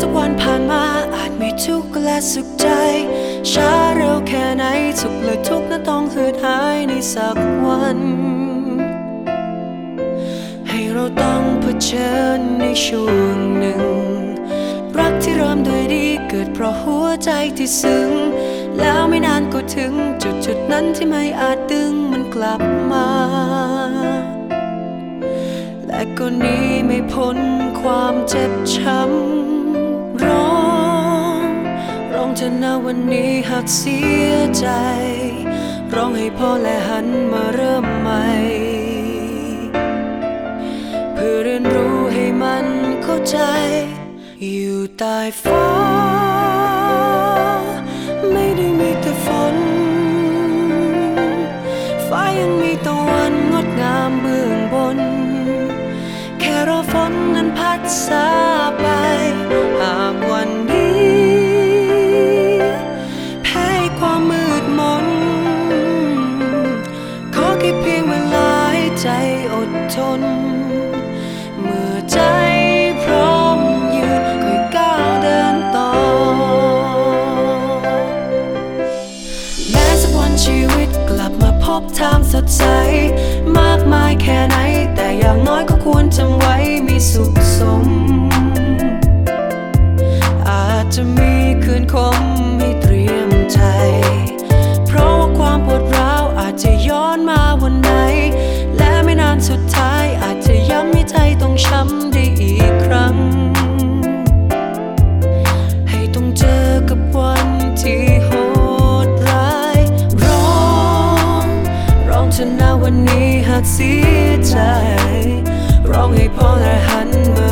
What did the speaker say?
ทุกวันผ่านมาอาจมีทุกข์และสุขใจ ช้าเร็วแค่ไหนสุขหรือทุกข์นั้นต้องเหือดหายในสักวัน ให้เราต้องเผชิญในช่วงหนึ่ง รักที่เริ่มด้วยดีเกิดเพราะหัวใจที่ซึ้ง แล้วไม่นานก็ถึงจุดจุดนั้นที่ไม่อาจดึงมันกลับมาและก็หนี้ไม่พ้นความเจ็บช้ำ ธอนะวันนี้หากเสียใจ ร้องให้พ่อและหันมาเริ่มใหม่ เพื่อเรียนรู้ให้มันเข้าใจ อยู่ใต้ฟ้า ไม่ได้มีแต่ฝน ฟ้ายังมีตะวันงดงามเบื้องบน แค่รอฝนนั้นพัดซาไป ใจอดทน เมื่อใจพร้อมยืนค่อยก้าวเดินต่อ แม้สักวันชีวิตกลับมาพบทางสดใส มากมายแค่ไหน แต่อย่างน้อยก็ควรจำไว้มีสุขสม อาจจะมีคืนคมให้เตรียมใจ เพราะว่าความปวดร้าวอาจจะย้อนมาวันไหน การสุดท้ายอาจจะย้ำให้ไทยต้องช้ำได้อีกครั้ง ให้ต้องเจอกับวันที่โหดร้าย ร้องร้องจนะวันนี้หากเสียใจ ร้องให้พ่อและหันมา